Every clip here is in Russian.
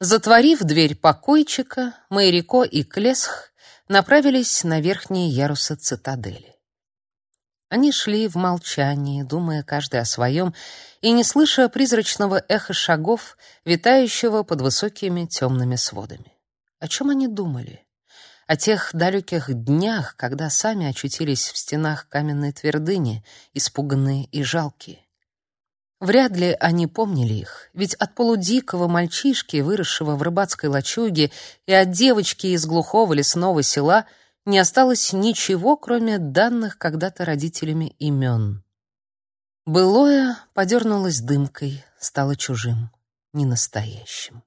Затворив дверь покойчика, Майрико и Клесх направились на верхние ярусы цитадели. Они шли в молчании, думая каждый о своем, и не слыша призрачного эха шагов, витающего под высокими темными сводами. О чем они думали? О тех далеких днях, когда сами очутились в стенах каменной твердыни, испуганные и жалкие. Вряд ли они помнили их, ведь от полудикого мальчишки, выросшего в рыбацкой лачуге, и от девочки из глухого лесного села не осталось ничего, кроме данных когда-то родителями имен. Былое подернулось дымкой, стало чужим, ненастоящим.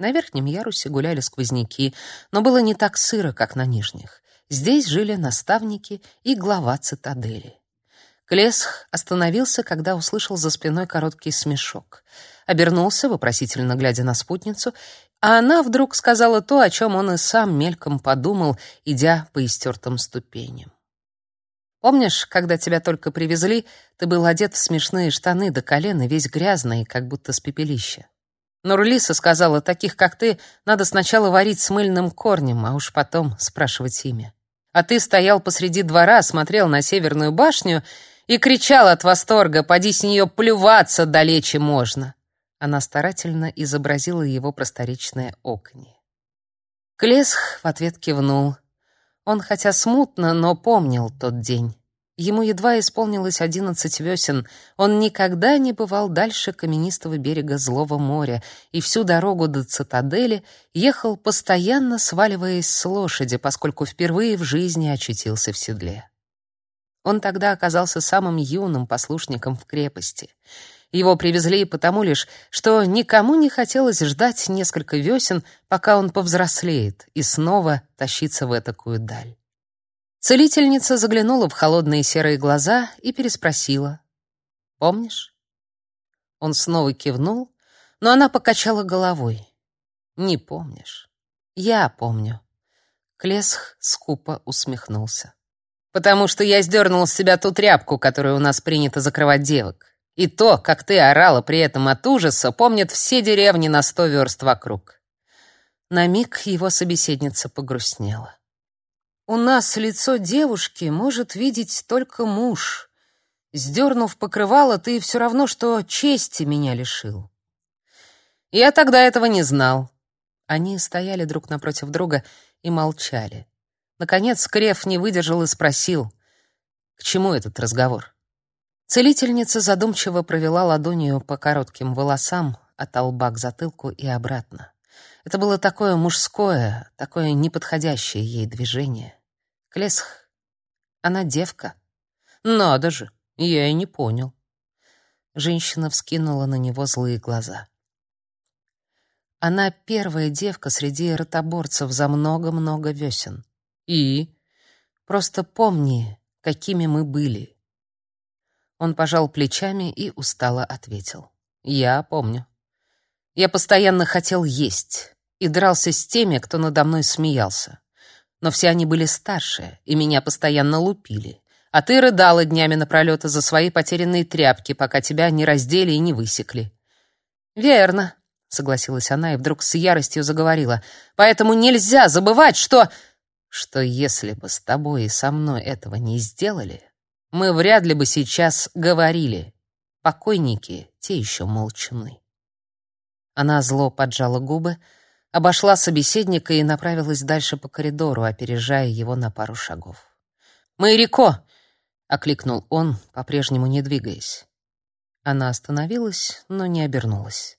На верхнем ярусе гуляли сквозняки, но было не так сыро, как на нижних. Здесь жили наставники и глава цитадели. Клесх остановился, когда услышал за спиной короткий смешок. Обернулся, вопросительно глядя на спутницу, а она вдруг сказала то, о чем он и сам мельком подумал, идя по истертым ступеням. «Помнишь, когда тебя только привезли, ты был одет в смешные штаны до колена, весь грязный, как будто с пепелища? Нурлиса сказала, таких, как ты, надо сначала варить с мыльным корнем, а уж потом спрашивать имя. А ты стоял посреди двора, смотрел на северную башню и кричал от восторга, поди с нее плюваться далече можно. Она старательно изобразила его просторечное окни. Клесх в ответ кивнул. Он хотя смутно, но помнил тот день. Ему едва исполнилось одиннадцать весен. Он никогда не бывал дальше каменистого берега Злого моря и всю дорогу до цитадели ехал, постоянно сваливаясь с лошади, поскольку впервые в жизни очутился в седле. Он тогда оказался самым юным послушником в крепости. Его привезли потому лишь, что никому не хотелось ждать несколько весен, пока он повзрослеет, и снова тащиться в этакую даль. Целительница заглянула в холодные серые глаза и переспросила. «Помнишь?» Он снова кивнул, но она покачала головой. «Не помнишь. Я помню». Клесх скупо усмехнулся потому что я сдернул с себя ту тряпку, которую у нас принято закрывать девок. И то, как ты орала при этом от ужаса, помнят все деревни на сто верст вокруг. На миг его собеседница погрустнела. У нас лицо девушки может видеть только муж. Сдернув покрывало, ты все равно, что чести меня лишил. Я тогда этого не знал. Они стояли друг напротив друга и молчали. Наконец Креф не выдержал и спросил, к чему этот разговор. Целительница задумчиво провела ладонью по коротким волосам от лба к затылку и обратно. Это было такое мужское, такое неподходящее ей движение. Клесх, она девка. Надо же, я и не понял. Женщина вскинула на него злые глаза. Она первая девка среди ротоборцев за много-много весен. И? Просто помни, какими мы были. Он пожал плечами и устало ответил. Я помню. Я постоянно хотел есть и дрался с теми, кто надо мной смеялся. Но все они были старше, и меня постоянно лупили. А ты рыдала днями напролёт за свои потерянные тряпки, пока тебя не раздели и не высекли. Верно, согласилась она и вдруг с яростью заговорила. Поэтому нельзя забывать, что что если бы с тобой и со мной этого не сделали, мы вряд ли бы сейчас говорили. Покойники, те еще молчаны. Она зло поджала губы, обошла собеседника и направилась дальше по коридору, опережая его на пару шагов. «Майрико!» — окликнул он, по-прежнему не двигаясь. Она остановилась, но не обернулась.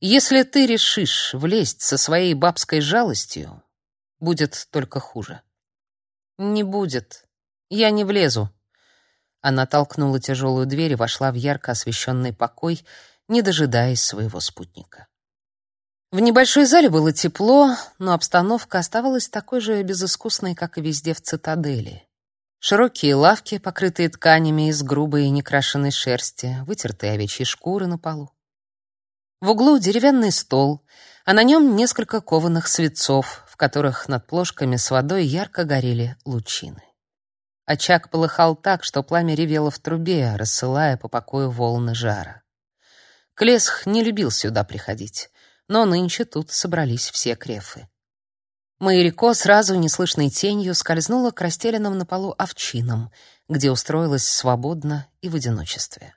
«Если ты решишь влезть со своей бабской жалостью, Будет только хуже. Не будет. Я не влезу. Она толкнула тяжелую дверь и вошла в ярко освещенный покой, не дожидаясь своего спутника. В небольшой зале было тепло, но обстановка оставалась такой же безыскусной, как и везде в цитадели. Широкие лавки, покрытые тканями из грубой и некрашенной шерсти, вытертые овечьи шкуры на полу. В углу деревянный стол, а на нем несколько кованых светцов, в которых над плошками с водой ярко горели лучины. Очаг полыхал так, что пламя ревело в трубе, рассылая по покою волны жара. Клесх не любил сюда приходить. но нынче тут собрались все крефы. Майрико сразу неслышной тенью скользнула к расстеленным на полу овчинам, где устроилась свободно и в одиночестве.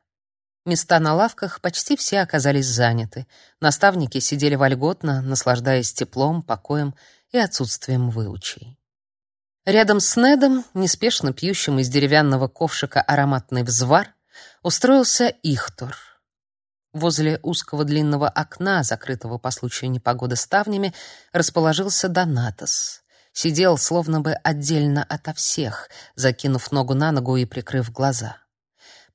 Места на лавках почти все оказались заняты. Наставники сидели вольготно, наслаждаясь теплом, покоем и отсутствием выучей. Рядом с Недом, неспешно пьющим из деревянного ковшика ароматный взвар, устроился Ихтор. Возле узкого длинного окна, закрытого по случаю непогоды ставнями, расположился Донатос. Сидел словно бы отдельно ото всех, закинув ногу на ногу и прикрыв глаза.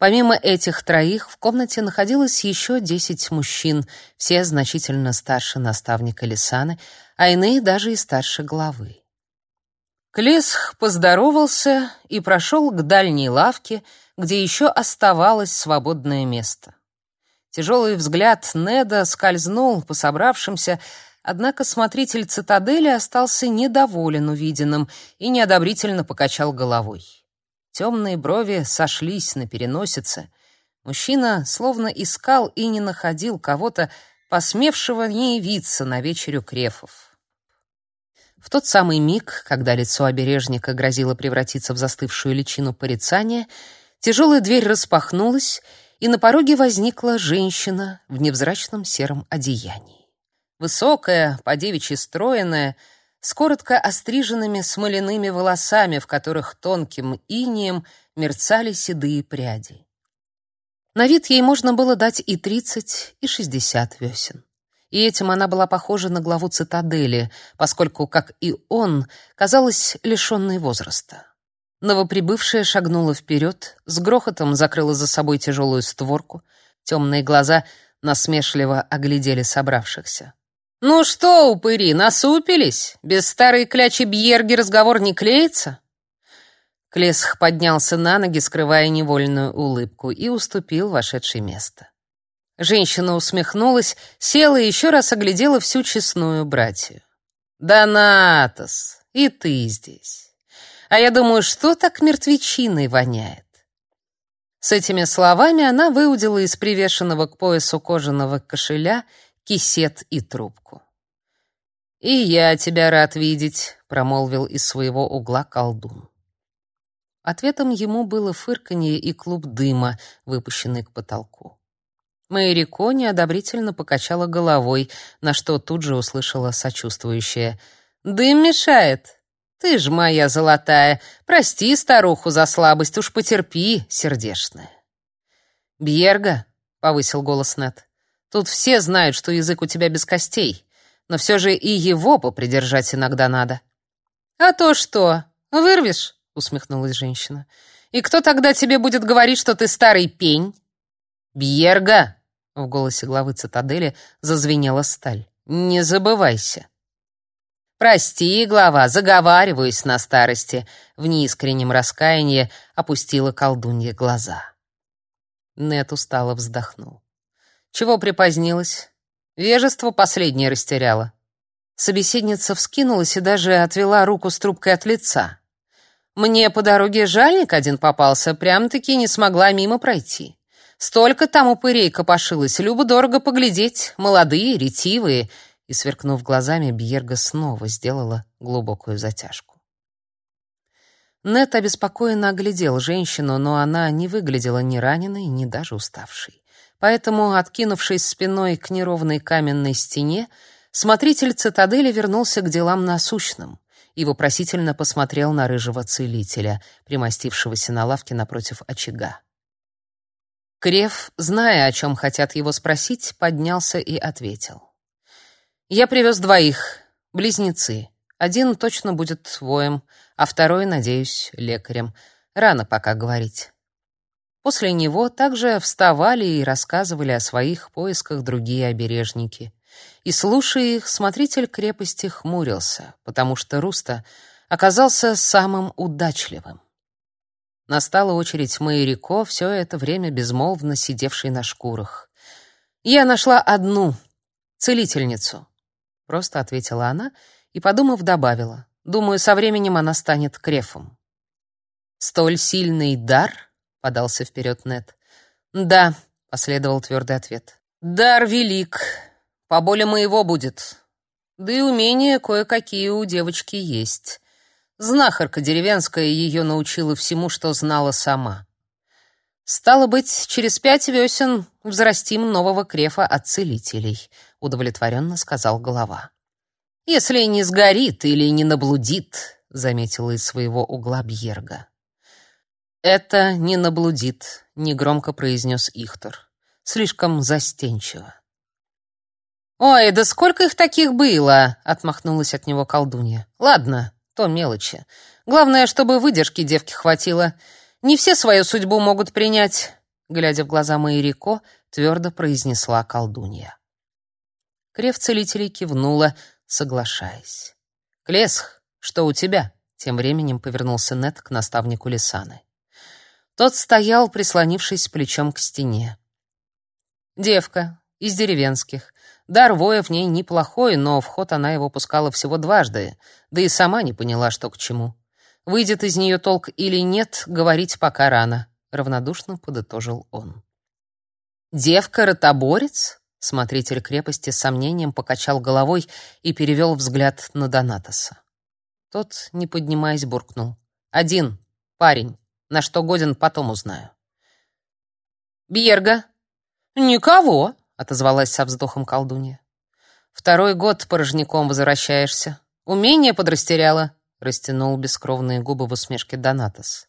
Помимо этих троих в комнате находилось еще десять мужчин, все значительно старше наставника Лисаны, а иные даже и старше главы. Клесх поздоровался и прошел к дальней лавке, где еще оставалось свободное место. Тяжелый взгляд Неда скользнул по собравшимся, однако смотритель цитадели остался недоволен увиденным и неодобрительно покачал головой. Темные брови сошлись на переносице. Мужчина словно искал и не находил кого-то, посмевшего не явиться на вечерю крефов. В тот самый миг, когда лицо обережника грозило превратиться в застывшую личину порицания, тяжелая дверь распахнулась, и на пороге возникла женщина в невзрачном сером одеянии. Высокая, по-девичьи стройная, с коротко остриженными смоляными волосами, в которых тонким инием мерцали седые пряди. На вид ей можно было дать и тридцать, и шестьдесят весен. И этим она была похожа на главу цитадели, поскольку, как и он, казалась лишенной возраста. Новоприбывшая шагнула вперед, с грохотом закрыла за собой тяжелую створку, темные глаза насмешливо оглядели собравшихся. «Ну что, упыри, насупились? Без старой клячи Бьерги разговор не клеится?» Клесх поднялся на ноги, скрывая невольную улыбку, и уступил вошедшее место. Женщина усмехнулась, села и еще раз оглядела всю честную братью. «Донатос, и ты здесь. А я думаю, что так мертвечиной воняет?» С этими словами она выудила из привешенного к поясу кожаного кошеля кисет и трубку. «И я тебя рад видеть», — промолвил из своего угла колдун. Ответом ему было фырканье и клуб дыма, выпущенный к потолку. Мэрико неодобрительно покачала головой, на что тут же услышала сочувствующее. «Дым мешает. Ты ж моя золотая. Прости старуху за слабость, уж потерпи, сердешная». «Бьерга», — повысил голос Нет, Тут все знают, что язык у тебя без костей, но все же и его попридержать иногда надо. А то что, вырвешь? усмехнулась женщина. И кто тогда тебе будет говорить, что ты старый пень? Бьерга, в голосе главы цитадели зазвенела сталь. Не забывайся. Прости, глава, заговариваюсь на старости, в неискреннем раскаянии опустила колдунья глаза. Нет устало вздохнул. Чего припозднилась? Вежество последнее растеряла. Собеседница вскинулась и даже отвела руку с трубкой от лица. Мне по дороге жальник один попался, прям-таки не смогла мимо пройти. Столько там упырей копошилось, любо-дорого поглядеть, молодые, ретивые. И, сверкнув глазами, Бьерга снова сделала глубокую затяжку. Нет обеспокоенно оглядел женщину, но она не выглядела ни раненой, ни даже уставшей. Поэтому, откинувшись спиной к неровной каменной стене, смотритель цитадели вернулся к делам насущным и вопросительно посмотрел на рыжего целителя, примостившегося на лавке напротив очага. Крев, зная, о чем хотят его спросить, поднялся и ответил. «Я привез двоих, близнецы. Один точно будет воем, а второй, надеюсь, лекарем. Рано пока говорить». После него также вставали и рассказывали о своих поисках другие обережники. И, слушая их, смотритель крепости хмурился, потому что Руста оказался самым удачливым. Настала очередь Майрико, все это время безмолвно сидевшей на шкурах. «Я нашла одну, целительницу», — просто ответила она и, подумав, добавила. «Думаю, со временем она станет крефом». «Столь сильный дар?» — подался вперед Нет. «Да», — последовал твердый ответ. «Дар велик. поболе моего будет. Да и умения кое-какие у девочки есть. Знахарка деревенская ее научила всему, что знала сама. Стало быть, через пять весен взрастим нового крефа от целителей, удовлетворенно сказал голова. Если не сгорит или не наблудит, заметила из своего угла Бьерга. Это не наблудит, негромко произнес Ихтор. Слишком застенчиво. Ой, да сколько их таких было, отмахнулась от него колдунья. Ладно, то мелочи. Главное, чтобы выдержки девки хватило. Не все свою судьбу могут принять, глядя в глаза Майрико, твердо произнесла колдунья. Крев целителей кивнула, соглашаясь. Клесх, что у тебя? Тем временем повернулся Нет к наставнику Лисаны. Тот стоял, прислонившись плечом к стене. Девка из деревенских. Дар воя в ней неплохой, но в ход она его пускала всего дважды, да и сама не поняла, что к чему. Выйдет из нее толк или нет, говорить пока рано, равнодушно подытожил он. Девка-ротоборец? Смотритель крепости с сомнением покачал головой и перевел взгляд на Донатоса. Тот, не поднимаясь, буркнул: "Один, парень, на что годен, потом узнаю". Бьерга. Никого, отозвалась со вздохом колдунья. Второй год порожняком возвращаешься. Умение подрастеряла растянул бескровные губы в усмешке Донатос.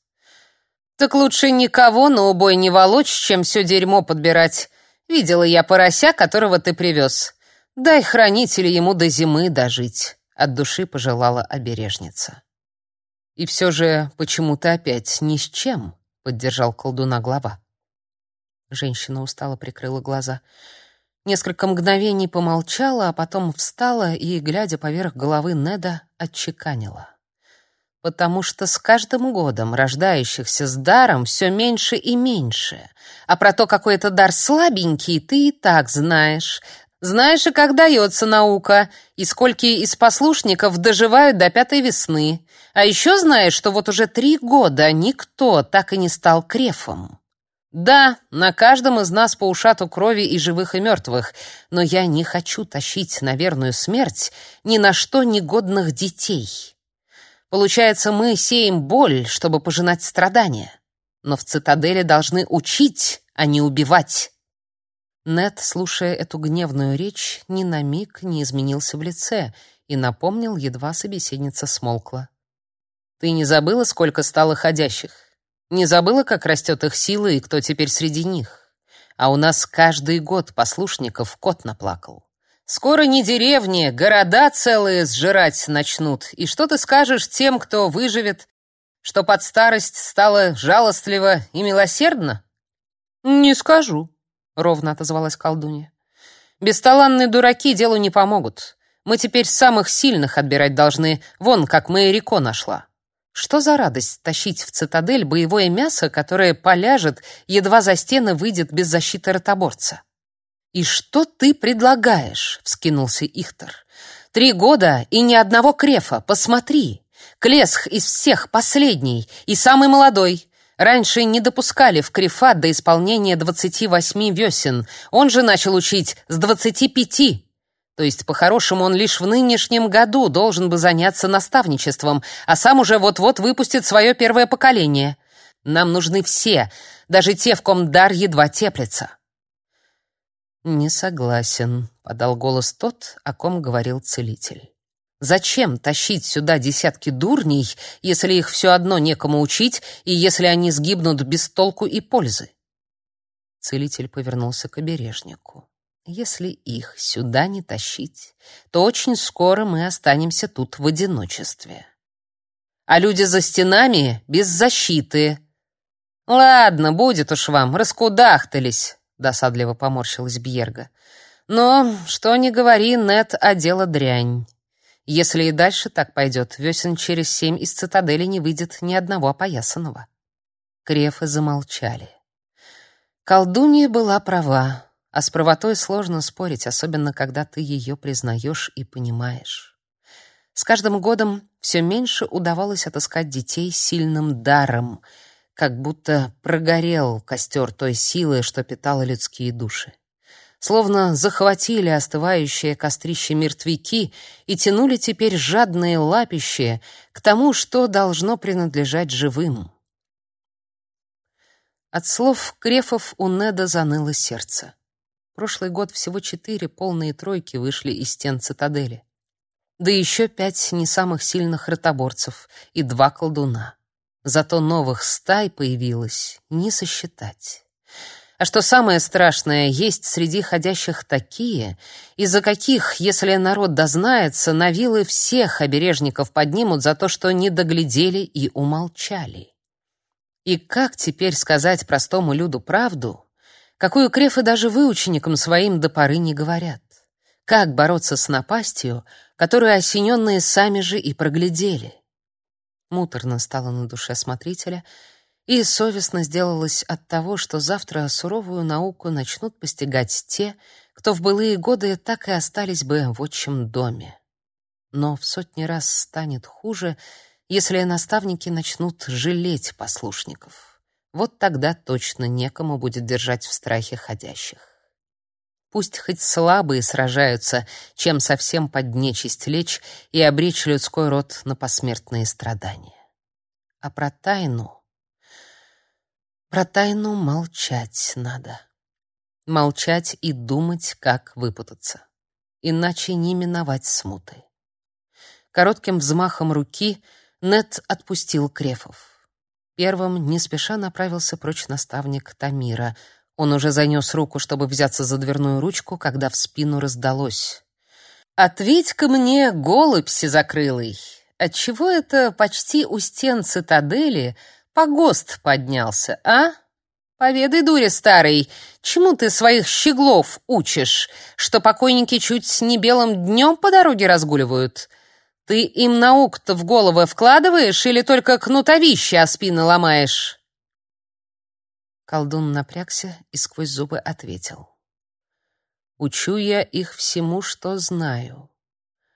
Так лучше никого на убой не волочь, чем все дерьмо подбирать. Видела я порося, которого ты привез. Дай хранителю ему до зимы дожить, от души пожелала обережница. И все же почему ты опять ни с чем, поддержал колдуна глава. Женщина устало прикрыла глаза. Несколько мгновений помолчала, а потом встала и, глядя поверх головы Неда, отчеканила потому что с каждым годом рождающихся с даром все меньше и меньше. А про то, какой это дар слабенький, ты и так знаешь. Знаешь и как дается наука, и сколько из послушников доживают до пятой весны. А еще знаешь, что вот уже три года никто так и не стал крефом. Да, на каждом из нас по ушату крови и живых, и мертвых, но я не хочу тащить на верную смерть ни на что негодных детей. Получается, мы сеем боль, чтобы пожинать страдания. Но в цитадели должны учить, а не убивать. Нет, слушая эту гневную речь, ни на миг не изменился в лице и напомнил, едва собеседница смолкла. Ты не забыла, сколько стало ходящих? Не забыла, как растет их сила и кто теперь среди них? А у нас каждый год послушников кот наплакал. Скоро не деревни, города целые сжирать начнут. И что ты скажешь тем, кто выживет, что под старость стало жалостливо и милосердно? Не скажу, ровно отозвалась колдунья. Бесталанные дураки делу не помогут. Мы теперь самых сильных отбирать должны. Вон, как Мэрико нашла. Что за радость тащить в цитадель боевое мясо, которое поляжет, едва за стены выйдет без защиты ротоборца? «И что ты предлагаешь?» — вскинулся Ихтер. «Три года и ни одного крефа, посмотри! Клесх из всех последний и самый молодой. Раньше не допускали в крефа до исполнения двадцати восьми весен. Он же начал учить с двадцати пяти. То есть, по-хорошему, он лишь в нынешнем году должен бы заняться наставничеством, а сам уже вот-вот выпустит свое первое поколение. Нам нужны все, даже те, в ком дар едва теплится». «Не согласен», — подал голос тот, о ком говорил целитель. «Зачем тащить сюда десятки дурней, если их все одно некому учить, и если они сгибнут без толку и пользы?» Целитель повернулся к обережнику. «Если их сюда не тащить, то очень скоро мы останемся тут в одиночестве. А люди за стенами без защиты. Ладно, будет уж вам, раскудахтались досадливо поморщилась Бьерга. Но что ни говори, нет, а дело дрянь. Если и дальше так пойдет, весен через семь из цитадели не выйдет ни одного опоясанного. Крефы замолчали. Колдунья была права, а с правотой сложно спорить, особенно когда ты ее признаешь и понимаешь. С каждым годом все меньше удавалось отыскать детей сильным даром — как будто прогорел костер той силы, что питала людские души. словно захватили остывающее кострище мертвяки и тянули теперь жадные лапищи к тому, что должно принадлежать живым. От слов Крефов у Неда заныло сердце. Прошлый год всего четыре полные тройки вышли из стен цитадели. Да еще пять не самых сильных ротоборцев и два колдуна. Зато новых стай появилось не сосчитать. А что самое страшное, есть среди ходящих такие, из-за каких, если народ дознается, на вилы всех обережников поднимут за то, что не доглядели и умолчали. И как теперь сказать простому люду правду, какую крефы даже выученикам своим до поры не говорят? Как бороться с напастью, которую осененные сами же и проглядели? Муторно стало на душе смотрителя — и совестно сделалось от того, что завтра суровую науку начнут постигать те, кто в былые годы так и остались бы в отчим доме. Но в сотни раз станет хуже, если наставники начнут жалеть послушников. Вот тогда точно некому будет держать в страхе ходящих. Пусть хоть слабые сражаются, чем совсем под нечисть лечь и обречь людской род на посмертные страдания. А про тайну про тайну молчать надо. Молчать и думать, как выпутаться. Иначе не миновать смуты. Коротким взмахом руки Нет отпустил Крефов. Первым не спеша направился прочь наставник Тамира. Он уже занес руку, чтобы взяться за дверную ручку, когда в спину раздалось. «Ответь-ка мне, голубь сизокрылый, отчего это почти у стен цитадели погост поднялся, а? Поведай, дуре старый, чему ты своих щеглов учишь, что покойники чуть не белым днем по дороге разгуливают? Ты им наук-то в головы вкладываешь или только кнутовище о спины ломаешь?» Колдун напрягся и сквозь зубы ответил. «Учу я их всему, что знаю.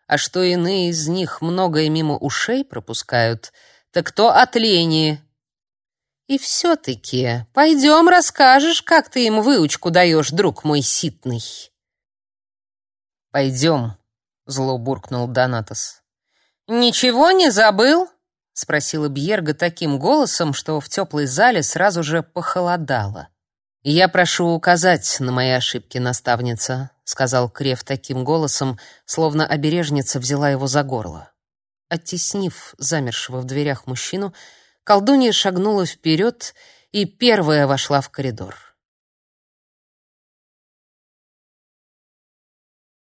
А что иные из них многое мимо ушей пропускают, так то от лени, и все-таки пойдем расскажешь, как ты им выучку даешь, друг мой ситный. Пойдем, зло буркнул Донатос. Ничего не забыл? спросила Бьерга таким голосом, что в теплой зале сразу же похолодало. «Я прошу указать на мои ошибки, наставница», — сказал Крев таким голосом, словно обережница взяла его за горло. Оттеснив замершего в дверях мужчину, Колдунья шагнула вперед и первая вошла в коридор.